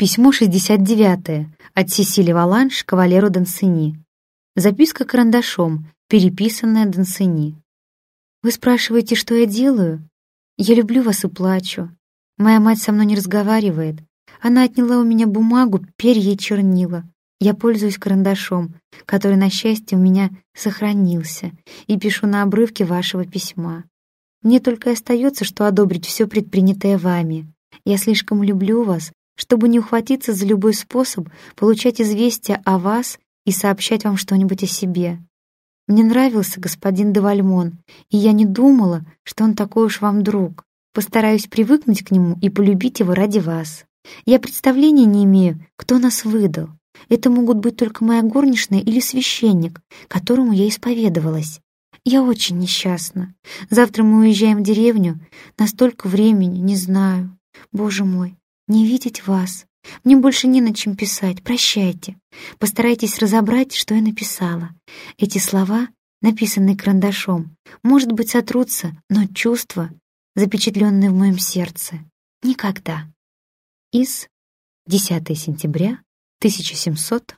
Письмо 69 от Сесили Валанш кавалеру Дансини. Записка карандашом, переписанная Дансини. «Вы спрашиваете, что я делаю? Я люблю вас и плачу. Моя мать со мной не разговаривает. Она отняла у меня бумагу, перья и чернила. Я пользуюсь карандашом, который, на счастье, у меня сохранился, и пишу на обрывке вашего письма. Мне только и остается, что одобрить все предпринятое вами. Я слишком люблю вас, чтобы не ухватиться за любой способ получать известия о вас и сообщать вам что-нибудь о себе. Мне нравился господин де Вальмон, и я не думала, что он такой уж вам друг. Постараюсь привыкнуть к нему и полюбить его ради вас. Я представления не имею, кто нас выдал. Это могут быть только моя горничная или священник, которому я исповедовалась. Я очень несчастна. Завтра мы уезжаем в деревню. Настолько времени, не знаю. Боже мой, не видеть вас. Мне больше не на чем писать. Прощайте. Постарайтесь разобрать, что я написала. Эти слова, написанные карандашом, может быть, сотрутся, но чувства, запечатленные в моем сердце, никогда. Из 10 сентября 1700